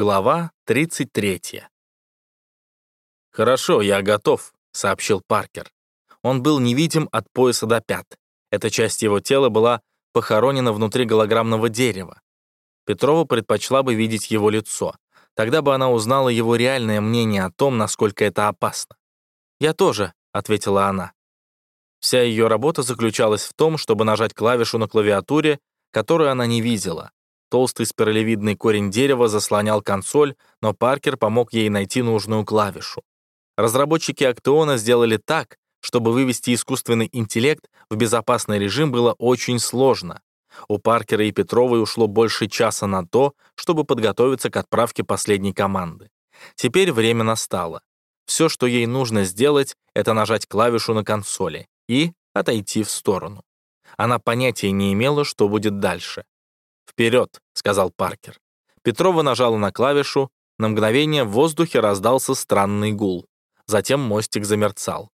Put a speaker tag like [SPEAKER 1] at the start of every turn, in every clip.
[SPEAKER 1] Глава 33. «Хорошо, я готов», — сообщил Паркер. Он был невидим от пояса до пят. Эта часть его тела была похоронена внутри голограммного дерева. Петрова предпочла бы видеть его лицо. Тогда бы она узнала его реальное мнение о том, насколько это опасно. «Я тоже», — ответила она. Вся ее работа заключалась в том, чтобы нажать клавишу на клавиатуре, которую она не видела. Толстый спиралевидный корень дерева заслонял консоль, но Паркер помог ей найти нужную клавишу. Разработчики Актеона сделали так, чтобы вывести искусственный интеллект в безопасный режим было очень сложно. У Паркера и Петровой ушло больше часа на то, чтобы подготовиться к отправке последней команды. Теперь время настало. Все, что ей нужно сделать, это нажать клавишу на консоли и отойти в сторону. Она понятия не имела, что будет дальше. «Вперед!» — сказал Паркер. Петрова нажала на клавишу, на мгновение в воздухе раздался странный гул. Затем мостик замерцал.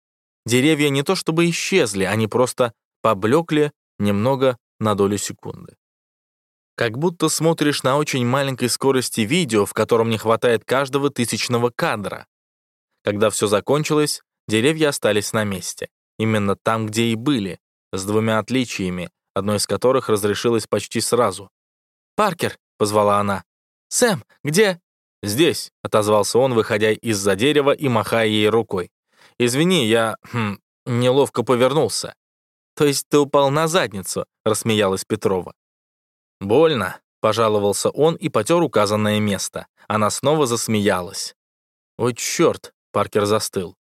[SPEAKER 1] Деревья не то чтобы исчезли, они просто поблекли немного на долю секунды. Как будто смотришь на очень маленькой скорости видео, в котором не хватает каждого тысячного кадра. Когда все закончилось, деревья остались на месте. Именно там, где и были, с двумя отличиями, одно из которых разрешилось почти сразу. «Паркер!» — позвала она. «Сэм, где?» «Здесь», — отозвался он, выходя из-за дерева и махая ей рукой. «Извини, я хм, неловко повернулся». «То есть ты упал на задницу?» — рассмеялась Петрова. «Больно», — пожаловался он и потер указанное место. Она снова засмеялась. «Ой, черт!» — Паркер застыл.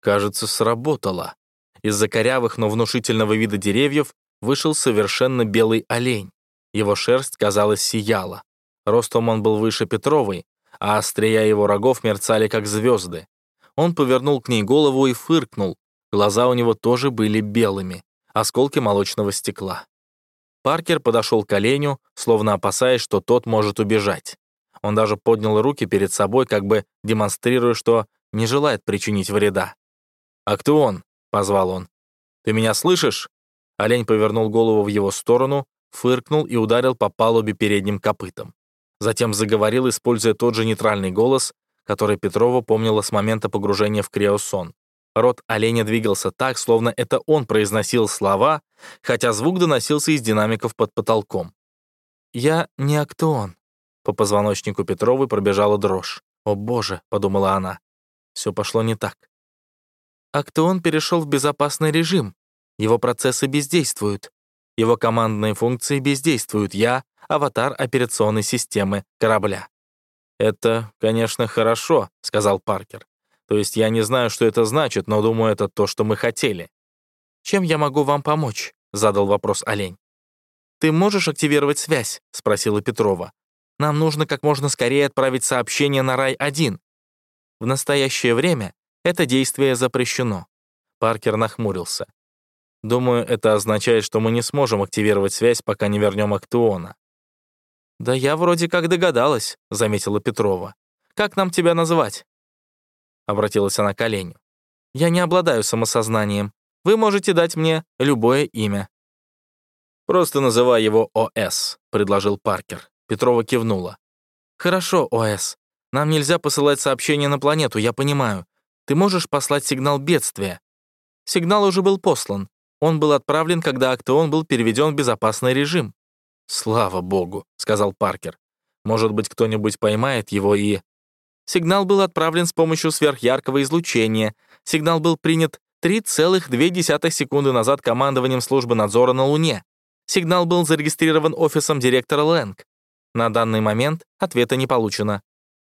[SPEAKER 1] «Кажется, сработало». Из-за корявых, но внушительного вида деревьев вышел совершенно белый олень. Его шерсть, казалось, сияла. Ростом он был выше Петровой, а острия его рогов мерцали, как звезды. Он повернул к ней голову и фыркнул. Глаза у него тоже были белыми, осколки молочного стекла. Паркер подошел к оленю, словно опасаясь, что тот может убежать. Он даже поднял руки перед собой, как бы демонстрируя, что не желает причинить вреда. «А кто он?» — позвал он. «Ты меня слышишь?» Олень повернул голову в его сторону, фыркнул и ударил по палубе передним копытом. Затем заговорил, используя тот же нейтральный голос, который Петрова помнила с момента погружения в криосон. Рот оленя двигался так, словно это он произносил слова, хотя звук доносился из динамиков под потолком. «Я не Актеон». По позвоночнику Петровой пробежала дрожь. «О боже», — подумала она, — все пошло не так. Актеон перешел в безопасный режим. Его процессы бездействуют. Его командные функции бездействуют. Я — аватар операционной системы корабля. «Это, конечно, хорошо», — сказал Паркер. «То есть я не знаю, что это значит, но думаю, это то, что мы хотели». «Чем я могу вам помочь?» — задал вопрос олень. «Ты можешь активировать связь?» — спросила Петрова. «Нам нужно как можно скорее отправить сообщение на Рай-1. В настоящее время это действие запрещено». Паркер нахмурился. Думаю, это означает, что мы не сможем активировать связь, пока не вернем Актуона». «Да я вроде как догадалась», — заметила Петрова. «Как нам тебя называть?» Обратилась она к оленю. «Я не обладаю самосознанием. Вы можете дать мне любое имя». «Просто называй его ОС», — предложил Паркер. Петрова кивнула. «Хорошо, ОС. Нам нельзя посылать сообщения на планету, я понимаю. Ты можешь послать сигнал бедствия?» Сигнал уже был послан. Он был отправлен, когда Актеон был переведен в безопасный режим. «Слава богу», — сказал Паркер. «Может быть, кто-нибудь поймает его и...» Сигнал был отправлен с помощью сверхяркого излучения. Сигнал был принят 3,2 секунды назад командованием службы надзора на Луне. Сигнал был зарегистрирован офисом директора Лэнг. На данный момент ответа не получено.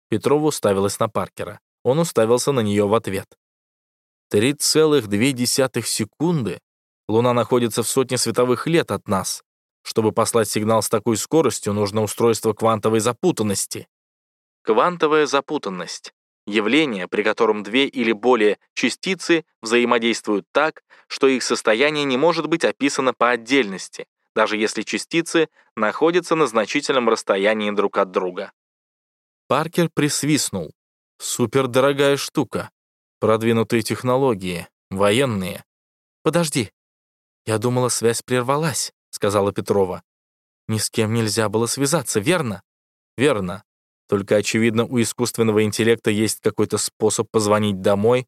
[SPEAKER 1] Петрова уставилась на Паркера. Он уставился на нее в ответ. «3,2 секунды? Луна находится в сотне световых лет от нас. Чтобы послать сигнал с такой скоростью, нужно устройство квантовой запутанности. Квантовая запутанность — явление, при котором две или более частицы взаимодействуют так, что их состояние не может быть описано по отдельности, даже если частицы находятся на значительном расстоянии друг от друга. Паркер присвистнул. Супердорогая штука. Продвинутые технологии, военные. Подожди, «Я думала, связь прервалась», — сказала Петрова. «Ни с кем нельзя было связаться, верно?» «Верно. Только, очевидно, у искусственного интеллекта есть какой-то способ позвонить домой,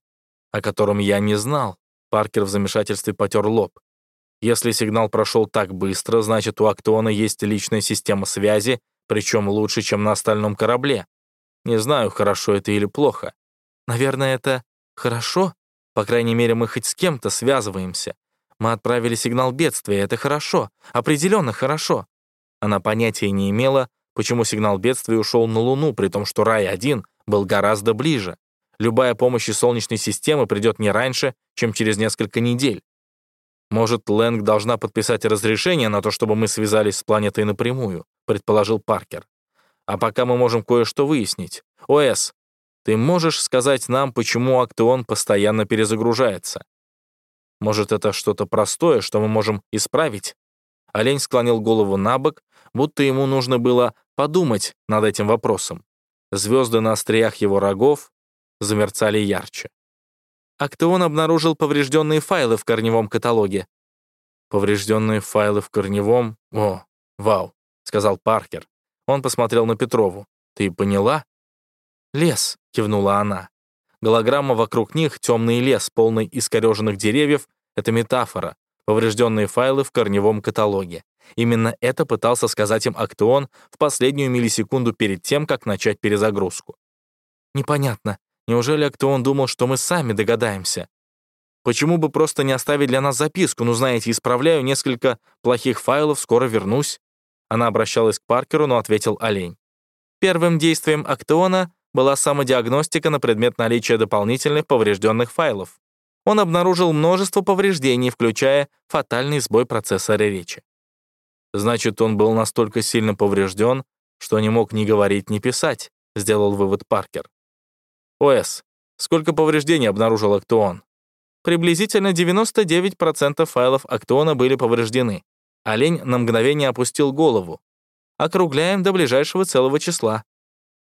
[SPEAKER 1] о котором я не знал. Паркер в замешательстве потер лоб. Если сигнал прошел так быстро, значит, у Актона есть личная система связи, причем лучше, чем на остальном корабле. Не знаю, хорошо это или плохо. Наверное, это хорошо. По крайней мере, мы хоть с кем-то связываемся. Мы отправили сигнал бедствия, это хорошо. Определенно хорошо. Она понятия не имела, почему сигнал бедствия ушел на Луну, при том, что Рай-1 был гораздо ближе. Любая помощь из Солнечной системы придет не раньше, чем через несколько недель. Может, Лэнг должна подписать разрешение на то, чтобы мы связались с планетой напрямую, предположил Паркер. А пока мы можем кое-что выяснить. ОС, ты можешь сказать нам, почему Актеон постоянно перезагружается? Может, это что-то простое, что мы можем исправить? Олень склонил голову на бок, будто ему нужно было подумать над этим вопросом. Звезды на остриях его рогов замерцали ярче. Актеон обнаружил поврежденные файлы в корневом каталоге. «Поврежденные файлы в корневом? О, вау», — сказал Паркер. Он посмотрел на Петрову. «Ты поняла?» «Лес», — кивнула она. Голограмма вокруг них, темный лес, полный искореженных деревьев — это метафора, поврежденные файлы в корневом каталоге. Именно это пытался сказать им Актеон в последнюю миллисекунду перед тем, как начать перезагрузку. «Непонятно, неужели Актеон думал, что мы сами догадаемся? Почему бы просто не оставить для нас записку? Ну, знаете, исправляю несколько плохих файлов, скоро вернусь». Она обращалась к Паркеру, но ответил олень. Первым действием Актеона была самодиагностика на предмет наличия дополнительных поврежденных файлов. Он обнаружил множество повреждений, включая фатальный сбой процессора речи. Значит, он был настолько сильно поврежден, что не мог ни говорить, ни писать, сделал вывод Паркер. ОС. Сколько повреждений обнаружил Актуон? Приблизительно 99% файлов Актуона были повреждены. Олень на мгновение опустил голову. Округляем до ближайшего целого числа.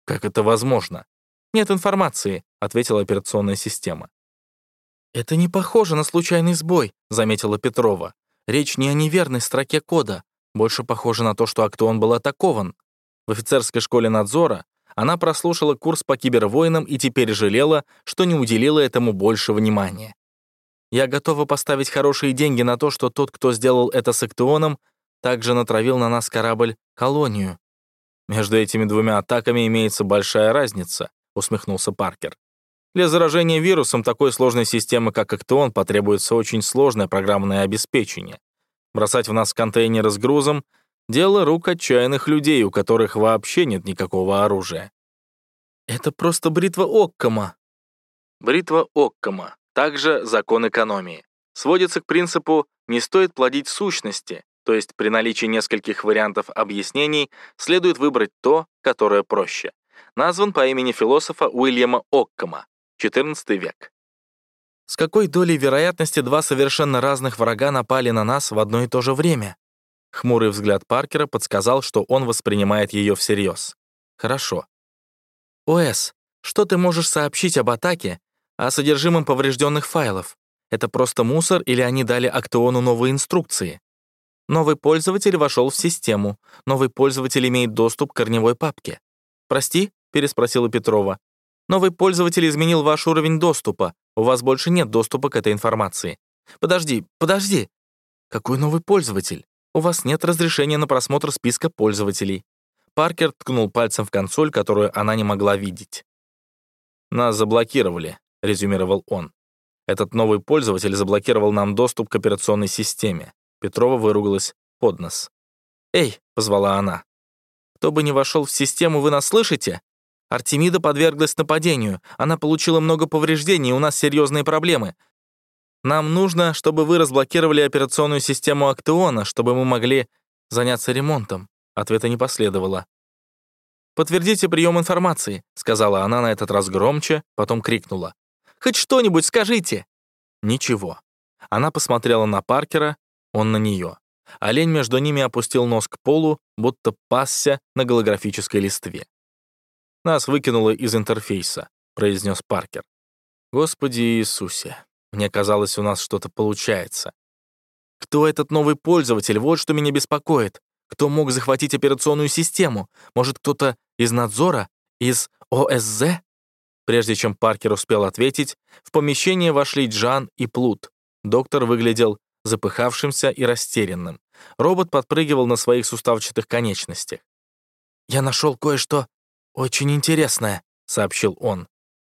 [SPEAKER 1] «Как это возможно?» «Нет информации», — ответила операционная система. «Это не похоже на случайный сбой», — заметила Петрова. «Речь не о неверной строке кода. Больше похоже на то, что Актуон был атакован. В офицерской школе надзора она прослушала курс по кибервоинам и теперь жалела, что не уделила этому больше внимания. Я готова поставить хорошие деньги на то, что тот, кто сделал это с Актуоном, также натравил на нас корабль «Колонию». «Между этими двумя атаками имеется большая разница», — усмехнулся Паркер. «Для заражения вирусом такой сложной системы, как Актеон, потребуется очень сложное программное обеспечение. Бросать в нас контейнеры с грузом — дело рук отчаянных людей, у которых вообще нет никакого оружия». «Это просто бритва Оккома». Бритва Оккома, также закон экономии. Сводится к принципу «не стоит плодить сущности», то есть при наличии нескольких вариантов объяснений следует выбрать то, которое проще. Назван по имени философа Уильяма Оккома, XIV век. С какой долей вероятности два совершенно разных врага напали на нас в одно и то же время? Хмурый взгляд Паркера подсказал, что он воспринимает ее всерьез. Хорошо. ОС, что ты можешь сообщить об атаке, о содержимом поврежденных файлов? Это просто мусор или они дали Актеону новые инструкции? Новый пользователь вошел в систему. Новый пользователь имеет доступ к корневой папке. «Прости?» — переспросила Петрова. «Новый пользователь изменил ваш уровень доступа. У вас больше нет доступа к этой информации». «Подожди, подожди!» «Какой новый пользователь? У вас нет разрешения на просмотр списка пользователей». Паркер ткнул пальцем в консоль, которую она не могла видеть. «Нас заблокировали», — резюмировал он. «Этот новый пользователь заблокировал нам доступ к операционной системе. Петрова выругалась под нос. «Эй!» — позвала она. «Кто бы ни вошел в систему, вы нас слышите? Артемида подверглась нападению. Она получила много повреждений, у нас серьезные проблемы. Нам нужно, чтобы вы разблокировали операционную систему Актеона, чтобы мы могли заняться ремонтом». Ответа не последовало. «Подтвердите прием информации», — сказала она на этот раз громче, потом крикнула. «Хоть что-нибудь скажите!» Ничего. Она посмотрела на Паркера, он на нее. Олень между ними опустил нос к полу, будто пасся на голографической листве. «Нас выкинуло из интерфейса», — произнес Паркер. «Господи Иисусе, мне казалось, у нас что-то получается. Кто этот новый пользователь? Вот что меня беспокоит. Кто мог захватить операционную систему? Может, кто-то из надзора? Из ОСЗ? Прежде чем Паркер успел ответить, в помещение вошли Джан и Плут. Доктор выглядел запыхавшимся и растерянным. Робот подпрыгивал на своих суставчатых конечностях. «Я нашел кое-что очень интересное», — сообщил он.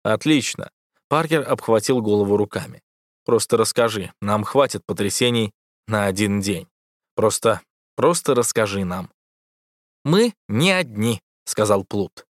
[SPEAKER 1] «Отлично». Паркер обхватил голову руками. «Просто расскажи, нам хватит потрясений на один день. Просто, просто расскажи нам». «Мы не одни», — сказал Плут.